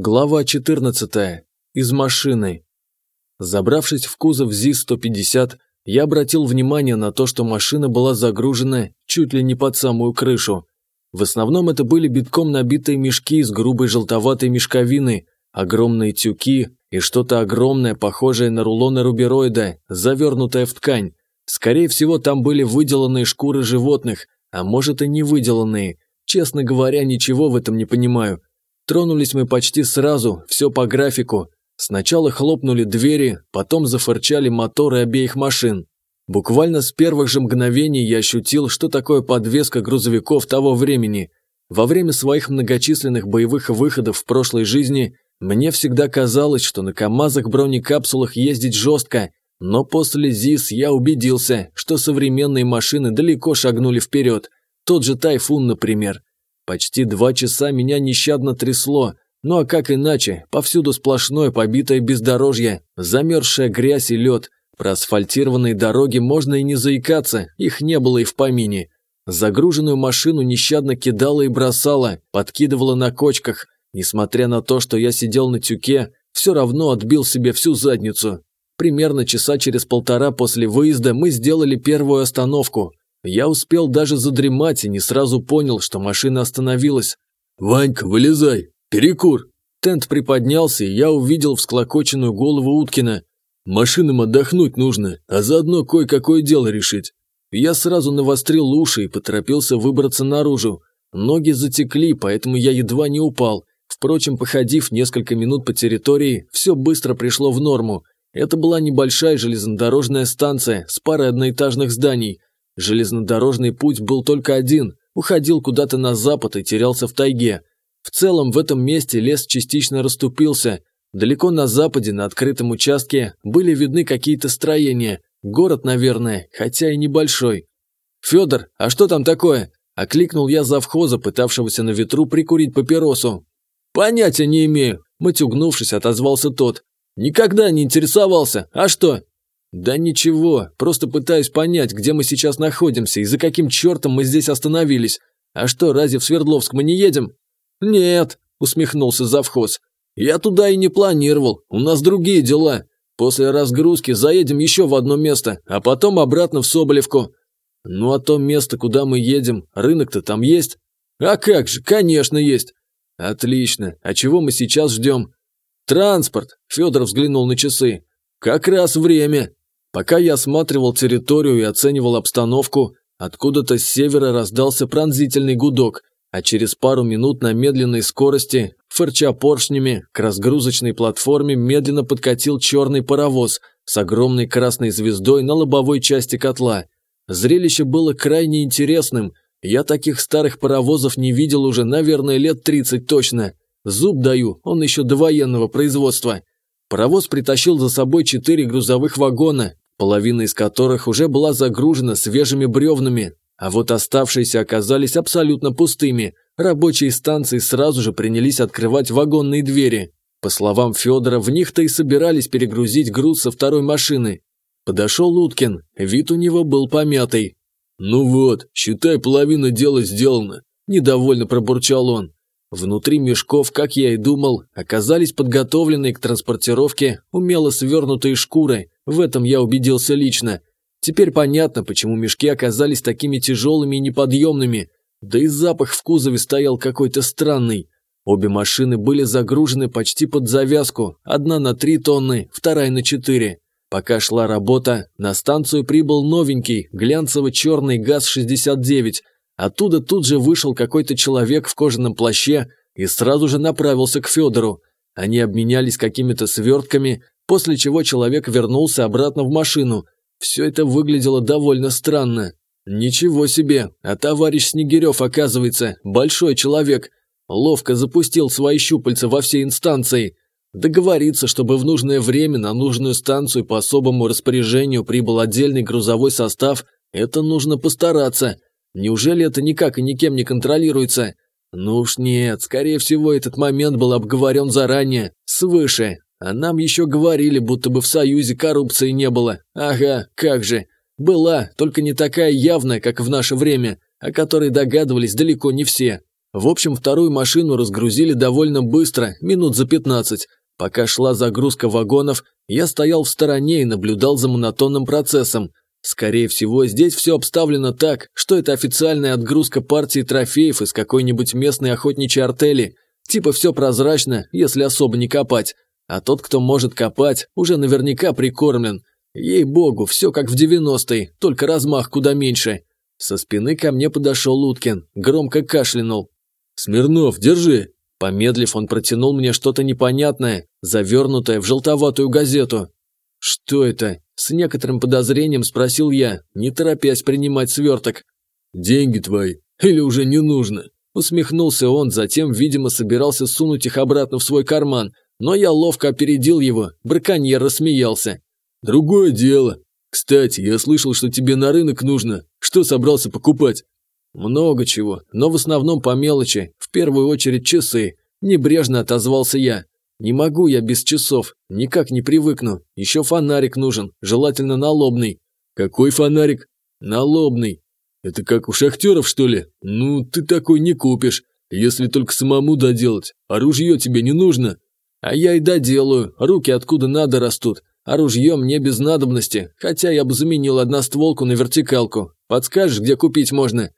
Глава 14. Из машины. Забравшись в кузов ЗИС-150, я обратил внимание на то, что машина была загружена чуть ли не под самую крышу. В основном это были битком набитые мешки с грубой желтоватой мешковины, огромные тюки и что-то огромное, похожее на рулоны рубероида, завернутое в ткань. Скорее всего, там были выделанные шкуры животных, а может и не выделанные. Честно говоря, ничего в этом не понимаю. Тронулись мы почти сразу, все по графику. Сначала хлопнули двери, потом зафырчали моторы обеих машин. Буквально с первых же мгновений я ощутил, что такое подвеска грузовиков того времени. Во время своих многочисленных боевых выходов в прошлой жизни мне всегда казалось, что на КАМАЗах-бронекапсулах ездить жестко, но после ЗИС я убедился, что современные машины далеко шагнули вперед. Тот же Тайфун, например. Почти два часа меня нещадно трясло. Ну а как иначе? Повсюду сплошное побитое бездорожье, замерзшая грязь и лед. Про асфальтированные дороги можно и не заикаться, их не было и в помине. Загруженную машину нещадно кидала и бросала, подкидывала на кочках. Несмотря на то, что я сидел на тюке, все равно отбил себе всю задницу. Примерно часа через полтора после выезда мы сделали первую остановку. Я успел даже задремать и не сразу понял, что машина остановилась. «Ванька, вылезай! Перекур!» Тент приподнялся, и я увидел всклокоченную голову Уткина. «Машинам отдохнуть нужно, а заодно кое-какое дело решить». Я сразу навострил уши и поторопился выбраться наружу. Ноги затекли, поэтому я едва не упал. Впрочем, походив несколько минут по территории, все быстро пришло в норму. Это была небольшая железнодорожная станция с парой одноэтажных зданий – Железнодорожный путь был только один, уходил куда-то на запад и терялся в тайге. В целом в этом месте лес частично расступился. Далеко на западе, на открытом участке, были видны какие-то строения. Город, наверное, хотя и небольшой. «Федор, а что там такое?» – окликнул я завхоза, пытавшегося на ветру прикурить папиросу. «Понятия не имею», – матюгнувшись, отозвался тот. «Никогда не интересовался. А что?» «Да ничего, просто пытаюсь понять, где мы сейчас находимся и за каким чертом мы здесь остановились. А что, разве в Свердловск мы не едем?» «Нет», – усмехнулся завхоз. «Я туда и не планировал, у нас другие дела. После разгрузки заедем еще в одно место, а потом обратно в Соболевку». «Ну а то место, куда мы едем, рынок-то там есть?» «А как же, конечно есть». «Отлично, а чего мы сейчас ждем?» «Транспорт», – Федор взглянул на часы. «Как раз время». Пока я осматривал территорию и оценивал обстановку, откуда-то с севера раздался пронзительный гудок, а через пару минут на медленной скорости, фырча поршнями, к разгрузочной платформе медленно подкатил черный паровоз с огромной красной звездой на лобовой части котла. Зрелище было крайне интересным. Я таких старых паровозов не видел уже, наверное, лет 30 точно. Зуб даю, он еще до военного производства. Паровоз притащил за собой четыре грузовых вагона, половина из которых уже была загружена свежими бревнами, а вот оставшиеся оказались абсолютно пустыми. Рабочие станции сразу же принялись открывать вагонные двери. По словам Федора, в них-то и собирались перегрузить груз со второй машины. Подошел Уткин, вид у него был помятый. «Ну вот, считай, половина дела сделана», – недовольно пробурчал он. Внутри мешков, как я и думал, оказались подготовленные к транспортировке умело свернутые шкуры. В этом я убедился лично. Теперь понятно, почему мешки оказались такими тяжелыми и неподъемными. Да и запах в кузове стоял какой-то странный. Обе машины были загружены почти под завязку, одна на три тонны, вторая на четыре. Пока шла работа, на станцию прибыл новенький, глянцево-черный ГАЗ-69, Оттуда тут же вышел какой-то человек в кожаном плаще и сразу же направился к Федору. Они обменялись какими-то свертками, после чего человек вернулся обратно в машину. Все это выглядело довольно странно. Ничего себе, а товарищ Снегирев, оказывается, большой человек. Ловко запустил свои щупальца во все инстанции. Договориться, чтобы в нужное время на нужную станцию по особому распоряжению прибыл отдельный грузовой состав, это нужно постараться – Неужели это никак и никем не контролируется? Ну уж нет, скорее всего, этот момент был обговорен заранее, свыше. А нам еще говорили, будто бы в Союзе коррупции не было. Ага, как же. Была, только не такая явная, как в наше время, о которой догадывались далеко не все. В общем, вторую машину разгрузили довольно быстро, минут за 15. Пока шла загрузка вагонов, я стоял в стороне и наблюдал за монотонным процессом. Скорее всего, здесь все обставлено так, что это официальная отгрузка партии трофеев из какой-нибудь местной охотничьей артели. Типа все прозрачно, если особо не копать. А тот, кто может копать, уже наверняка прикормлен. Ей-богу, все как в 90-е, только размах куда меньше. Со спины ко мне подошел Уткин, громко кашлянул. «Смирнов, держи!» Помедлив, он протянул мне что-то непонятное, завернутое в желтоватую газету. «Что это?» – с некоторым подозрением спросил я, не торопясь принимать сверток. «Деньги твои. Или уже не нужно?» Усмехнулся он, затем, видимо, собирался сунуть их обратно в свой карман, но я ловко опередил его, браконьер рассмеялся. «Другое дело. Кстати, я слышал, что тебе на рынок нужно. Что собрался покупать?» «Много чего, но в основном по мелочи, в первую очередь часы», – небрежно отозвался я. «Не могу я без часов, никак не привыкну. Еще фонарик нужен, желательно налобный». «Какой фонарик?» «Налобный». «Это как у шахтеров, что ли? Ну, ты такой не купишь, если только самому доделать. А тебе не нужно?» «А я и доделаю, руки откуда надо растут. А мне без надобности, хотя я бы заменил одностволку на вертикалку. Подскажешь, где купить можно?»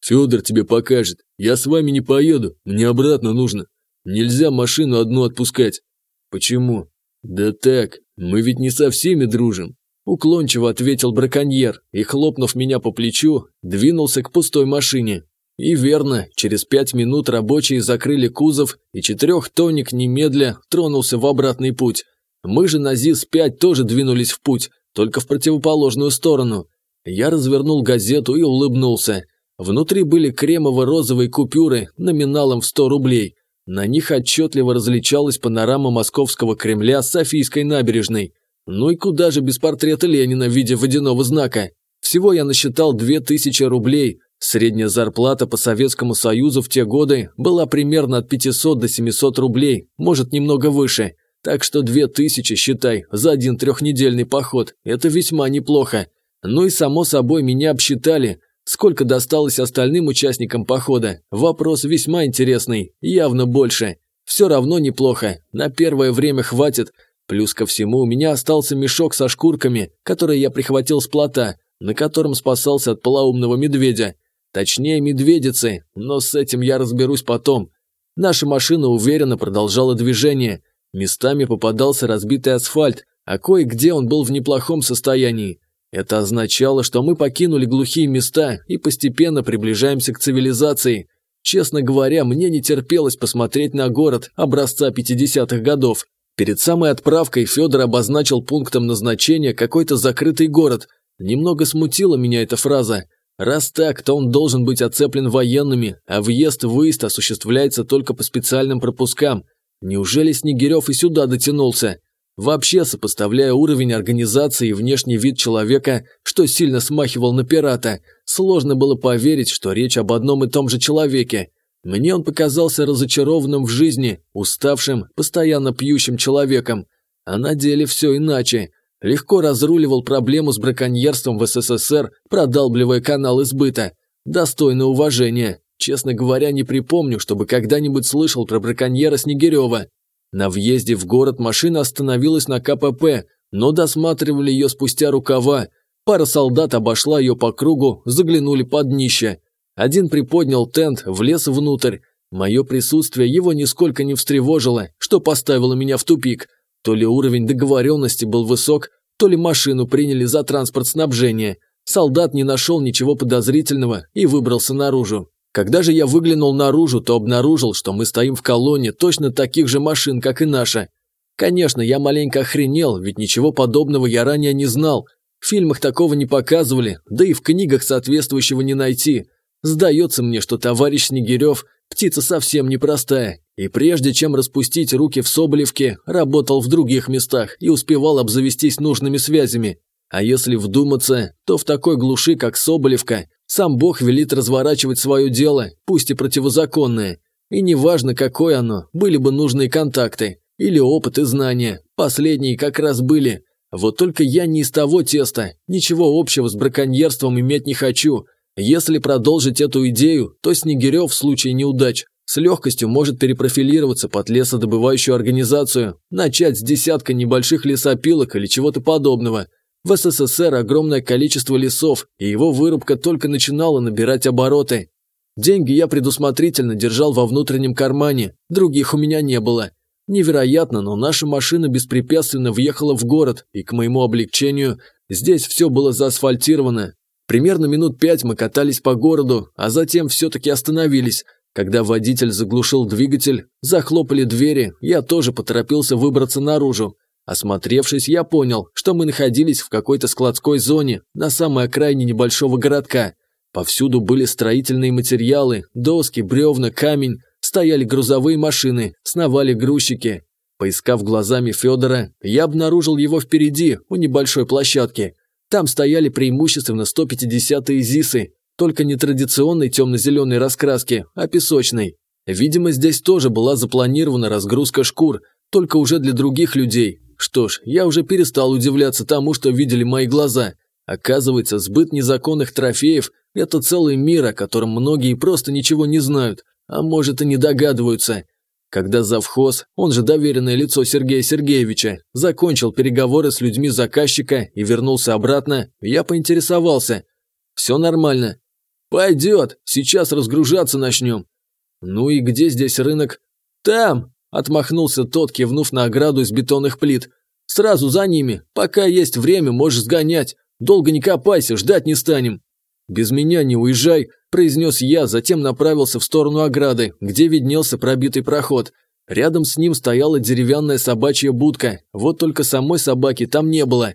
«Федор тебе покажет. Я с вами не поеду, мне обратно нужно. Нельзя машину одну отпускать». «Почему?» «Да так, мы ведь не со всеми дружим». Уклончиво ответил браконьер и, хлопнув меня по плечу, двинулся к пустой машине. И верно, через пять минут рабочие закрыли кузов, и четырехтонник немедля тронулся в обратный путь. Мы же на ЗИС-5 тоже двинулись в путь, только в противоположную сторону. Я развернул газету и улыбнулся. Внутри были кремово-розовые купюры номиналом в 100 рублей. На них отчетливо различалась панорама московского Кремля с Софийской набережной. Ну и куда же без портрета Ленина в виде водяного знака? Всего я насчитал 2000 рублей. Средняя зарплата по Советскому Союзу в те годы была примерно от 500 до 700 рублей, может немного выше. Так что 2000, считай, за один трехнедельный поход – это весьма неплохо. Ну и само собой меня обсчитали – Сколько досталось остальным участникам похода? Вопрос весьма интересный, явно больше. Все равно неплохо, на первое время хватит. Плюс ко всему у меня остался мешок со шкурками, который я прихватил с плота, на котором спасался от полоумного медведя. Точнее, медведицы, но с этим я разберусь потом. Наша машина уверенно продолжала движение. Местами попадался разбитый асфальт, а кое-где он был в неплохом состоянии. Это означало, что мы покинули глухие места и постепенно приближаемся к цивилизации. Честно говоря, мне не терпелось посмотреть на город образца 50-х годов. Перед самой отправкой Федор обозначил пунктом назначения какой-то закрытый город. Немного смутила меня эта фраза. Раз так, то он должен быть оцеплен военными, а въезд-выезд осуществляется только по специальным пропускам. Неужели Снегирев и сюда дотянулся? Вообще, сопоставляя уровень организации и внешний вид человека, что сильно смахивал на пирата, сложно было поверить, что речь об одном и том же человеке. Мне он показался разочарованным в жизни, уставшим, постоянно пьющим человеком. А на деле все иначе. Легко разруливал проблему с браконьерством в СССР, продалбливая канал избыта. Достойно уважения. Честно говоря, не припомню, чтобы когда-нибудь слышал про браконьера Снегирева. На въезде в город машина остановилась на КПП, но досматривали ее спустя рукава. Пара солдат обошла ее по кругу, заглянули под днище. Один приподнял тент, влез внутрь. Мое присутствие его нисколько не встревожило, что поставило меня в тупик. То ли уровень договоренности был высок, то ли машину приняли за транспорт снабжения. Солдат не нашел ничего подозрительного и выбрался наружу. Когда же я выглянул наружу, то обнаружил, что мы стоим в колонне точно таких же машин, как и наша. Конечно, я маленько охренел, ведь ничего подобного я ранее не знал. В фильмах такого не показывали, да и в книгах соответствующего не найти. Сдается мне, что товарищ Снегирев – птица совсем непростая, и прежде чем распустить руки в Соболевке, работал в других местах и успевал обзавестись нужными связями. А если вдуматься, то в такой глуши, как Соболевка, сам Бог велит разворачивать свое дело, пусть и противозаконное. И неважно, какое оно, были бы нужные контакты. Или опыт и знания. Последние как раз были. Вот только я не из того теста. Ничего общего с браконьерством иметь не хочу. Если продолжить эту идею, то Снегирев в случае неудач с легкостью может перепрофилироваться под лесодобывающую организацию, начать с десятка небольших лесопилок или чего-то подобного. В СССР огромное количество лесов, и его вырубка только начинала набирать обороты. Деньги я предусмотрительно держал во внутреннем кармане, других у меня не было. Невероятно, но наша машина беспрепятственно въехала в город, и к моему облегчению здесь все было заасфальтировано. Примерно минут пять мы катались по городу, а затем все-таки остановились. Когда водитель заглушил двигатель, захлопали двери, я тоже поторопился выбраться наружу. Осмотревшись, я понял, что мы находились в какой-то складской зоне на самой окраине небольшого городка. Повсюду были строительные материалы, доски, бревна, камень, стояли грузовые машины, сновали грузчики. Поискав глазами Федора, я обнаружил его впереди, у небольшой площадки. Там стояли преимущественно 150-е ЗИСы, только не традиционной темно-зеленой раскраски, а песочной. Видимо, здесь тоже была запланирована разгрузка шкур, только уже для других людей, что ж, я уже перестал удивляться тому, что видели мои глаза. Оказывается, сбыт незаконных трофеев – это целый мир, о котором многие просто ничего не знают, а может и не догадываются. Когда завхоз, он же доверенное лицо Сергея Сергеевича, закончил переговоры с людьми заказчика и вернулся обратно, я поинтересовался. «Все нормально». «Пойдет, сейчас разгружаться начнем». «Ну и где здесь рынок?» «Там!» Отмахнулся тот, кивнув на ограду из бетонных плит. «Сразу за ними. Пока есть время, можешь сгонять. Долго не копайся, ждать не станем». «Без меня не уезжай», – произнес я, затем направился в сторону ограды, где виднелся пробитый проход. Рядом с ним стояла деревянная собачья будка, вот только самой собаки там не было.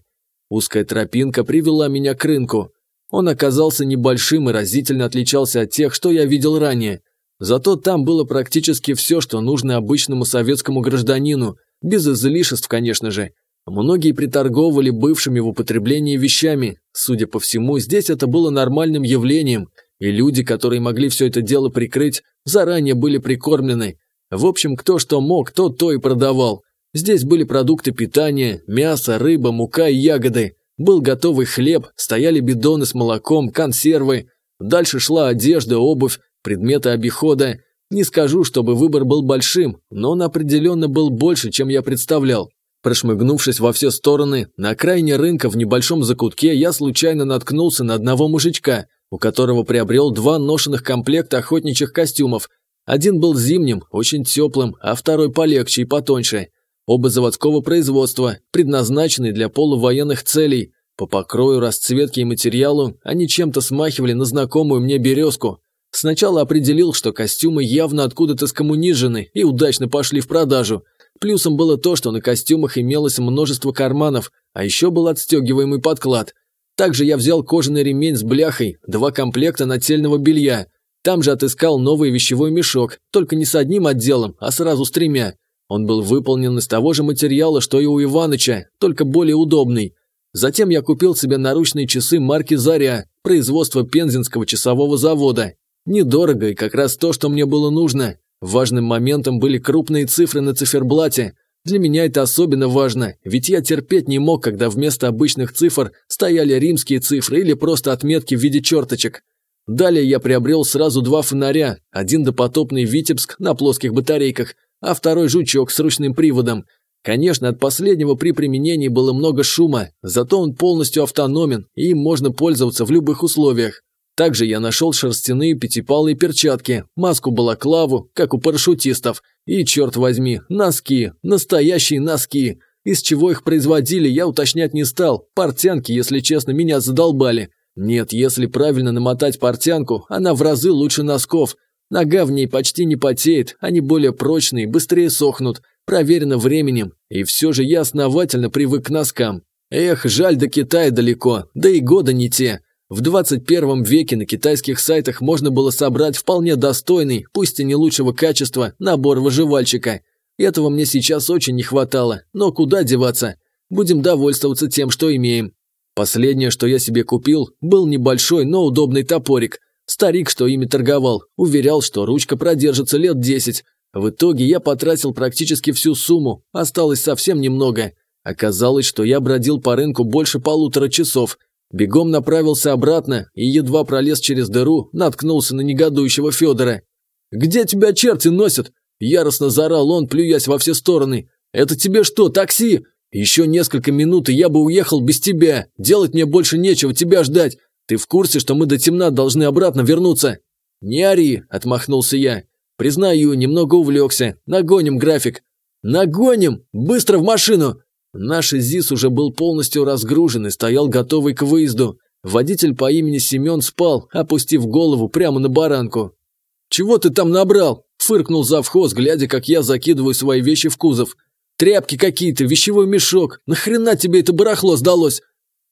Узкая тропинка привела меня к рынку. Он оказался небольшим и разительно отличался от тех, что я видел ранее. Зато там было практически все, что нужно обычному советскому гражданину, без излишеств, конечно же. Многие приторговывали бывшими в употреблении вещами. Судя по всему, здесь это было нормальным явлением, и люди, которые могли все это дело прикрыть, заранее были прикормлены. В общем, кто что мог, тот то и продавал. Здесь были продукты питания, мясо, рыба, мука и ягоды. Был готовый хлеб, стояли бидоны с молоком, консервы. Дальше шла одежда, обувь, предметы обихода. Не скажу, чтобы выбор был большим, но он определенно был больше, чем я представлял. Прошмыгнувшись во все стороны, на окраине рынка в небольшом закутке я случайно наткнулся на одного мужичка, у которого приобрел два ношенных комплекта охотничьих костюмов. Один был зимним, очень теплым, а второй полегче и потоньше. Оба заводского производства, предназначенные для полувоенных целей. По покрою, расцветке и материалу они чем-то смахивали на знакомую мне березку. Сначала определил, что костюмы явно откуда-то скоммунижены и удачно пошли в продажу. Плюсом было то, что на костюмах имелось множество карманов, а еще был отстегиваемый подклад. Также я взял кожаный ремень с бляхой, два комплекта нательного белья. Там же отыскал новый вещевой мешок, только не с одним отделом, а сразу с тремя. Он был выполнен из того же материала, что и у Иваныча, только более удобный. Затем я купил себе наручные часы марки «Заря», производства Пензенского часового завода. Недорого и как раз то, что мне было нужно. Важным моментом были крупные цифры на циферблате. Для меня это особенно важно, ведь я терпеть не мог, когда вместо обычных цифр стояли римские цифры или просто отметки в виде черточек. Далее я приобрел сразу два фонаря, один допотопный «Витебск» на плоских батарейках, а второй «Жучок» с ручным приводом. Конечно, от последнего при применении было много шума, зато он полностью автономен, и им можно пользоваться в любых условиях. Также я нашел шерстяные пятипалые перчатки, маску-балаклаву, как у парашютистов, и, черт возьми, носки, настоящие носки. Из чего их производили, я уточнять не стал, портянки, если честно, меня задолбали. Нет, если правильно намотать портянку, она в разы лучше носков. Нога в ней почти не потеет, они более прочные, быстрее сохнут, проверено временем, и все же я основательно привык к носкам. Эх, жаль, до Китая далеко, да и года не те. В 21 веке на китайских сайтах можно было собрать вполне достойный, пусть и не лучшего качества, набор выживальщика. Этого мне сейчас очень не хватало, но куда деваться? Будем довольствоваться тем, что имеем. Последнее, что я себе купил, был небольшой, но удобный топорик. Старик, что ими торговал, уверял, что ручка продержится лет 10. В итоге я потратил практически всю сумму, осталось совсем немного. Оказалось, что я бродил по рынку больше полутора часов, Бегом направился обратно и едва пролез через дыру, наткнулся на негодующего Федора. «Где тебя черти носят?» Яростно заорал он, плюясь во все стороны. «Это тебе что, такси? Еще несколько минут, и я бы уехал без тебя. Делать мне больше нечего, тебя ждать. Ты в курсе, что мы до темна должны обратно вернуться?» «Не ори», – отмахнулся я. «Признаю, немного увлекся. Нагоним график». «Нагоним! Быстро в машину!» Наш ЗИС уже был полностью разгружен и стоял готовый к выезду. Водитель по имени Семен спал, опустив голову прямо на баранку. «Чего ты там набрал?» – фыркнул завхоз, глядя, как я закидываю свои вещи в кузов. «Тряпки какие-то, вещевой мешок. Нахрена тебе это барахло сдалось?»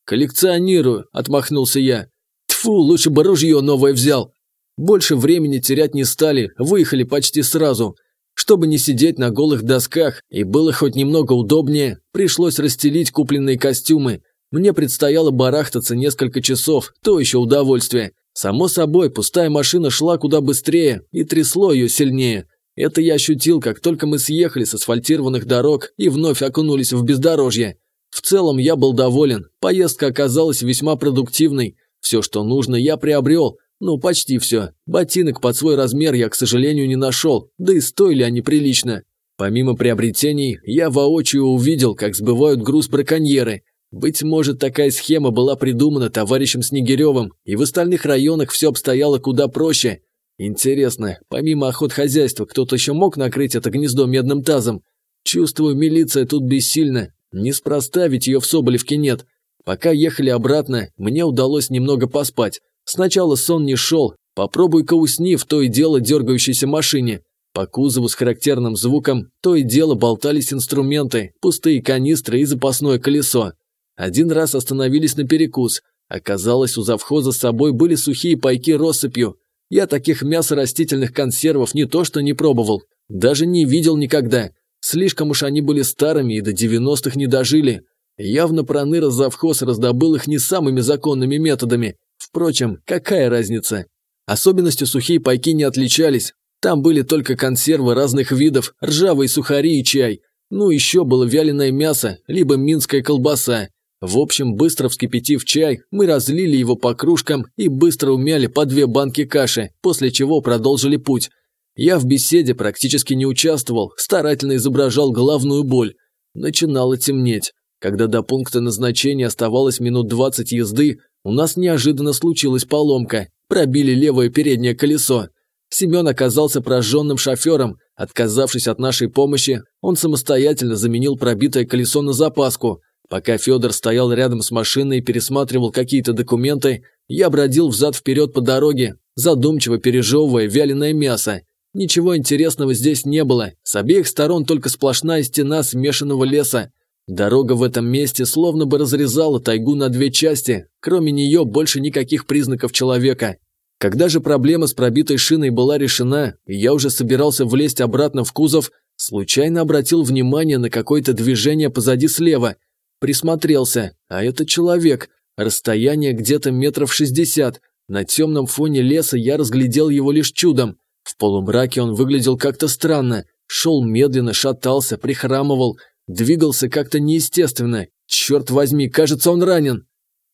«Коллекционирую», – отмахнулся я. «Тьфу, лучше бы ружье новое взял». Больше времени терять не стали, выехали почти сразу – чтобы не сидеть на голых досках и было хоть немного удобнее, пришлось расстелить купленные костюмы. Мне предстояло барахтаться несколько часов, то еще удовольствие. Само собой, пустая машина шла куда быстрее и трясло ее сильнее. Это я ощутил, как только мы съехали с асфальтированных дорог и вновь окунулись в бездорожье. В целом я был доволен, поездка оказалась весьма продуктивной. Все, что нужно, я приобрел, ну, почти все. Ботинок под свой размер я, к сожалению, не нашел, да и стоили они прилично. Помимо приобретений, я воочию увидел, как сбывают груз браконьеры. Быть может, такая схема была придумана товарищем Снегиревым, и в остальных районах все обстояло куда проще. Интересно, помимо охотхозяйства, кто-то еще мог накрыть это гнездо медным тазом? Чувствую, милиция тут бессильна. Неспроста, ведь ее в Соболевке нет. Пока ехали обратно, мне удалось немного поспать. Сначала сон не шел, попробуй-ка усни в то и дело дергающейся машине. По кузову с характерным звуком то и дело болтались инструменты, пустые канистры и запасное колесо. Один раз остановились на перекус. Оказалось, у завхоза с собой были сухие пайки россыпью. Я таких мясо-растительных консервов не то что не пробовал, даже не видел никогда. Слишком уж они были старыми и до 90-х не дожили. Явно проныра завхоз раздобыл их не самыми законными методами, Впрочем, какая разница? Особенностью сухие пайки не отличались. Там были только консервы разных видов, ржавые сухари и чай. Ну, еще было вяленое мясо, либо минская колбаса. В общем, быстро вскипятив чай, мы разлили его по кружкам и быстро умяли по две банки каши, после чего продолжили путь. Я в беседе практически не участвовал, старательно изображал головную боль. Начинало темнеть. Когда до пункта назначения оставалось минут 20 езды, у нас неожиданно случилась поломка. Пробили левое переднее колесо. Семен оказался прожженным шофером. Отказавшись от нашей помощи, он самостоятельно заменил пробитое колесо на запаску. Пока Федор стоял рядом с машиной и пересматривал какие-то документы, я бродил взад-вперед по дороге, задумчиво пережевывая вяленое мясо. Ничего интересного здесь не было, с обеих сторон только сплошная стена смешанного леса. Дорога в этом месте словно бы разрезала тайгу на две части, кроме нее больше никаких признаков человека. Когда же проблема с пробитой шиной была решена, я уже собирался влезть обратно в кузов, случайно обратил внимание на какое-то движение позади слева. Присмотрелся, а это человек, расстояние где-то метров шестьдесят. На темном фоне леса я разглядел его лишь чудом. В полумраке он выглядел как-то странно, шел медленно, шатался, прихрамывал – Двигался как-то неестественно. Черт возьми, кажется, он ранен.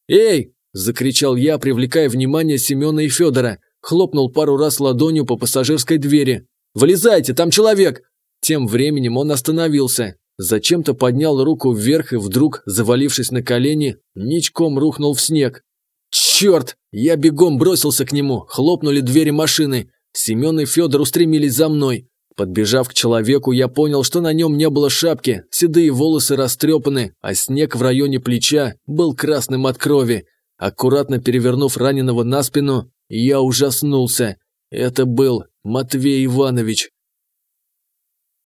«Эй!» – закричал я, привлекая внимание Семена и Федора. Хлопнул пару раз ладонью по пассажирской двери. «Вылезайте, там человек!» Тем временем он остановился. Зачем-то поднял руку вверх и вдруг, завалившись на колени, ничком рухнул в снег. «Черт!» Я бегом бросился к нему, хлопнули двери машины. Семен и Федор устремились за мной. Подбежав к человеку, я понял, что на нем не было шапки, седые волосы растрепаны, а снег в районе плеча был красным от крови. Аккуратно перевернув раненого на спину, я ужаснулся. Это был Матвей Иванович.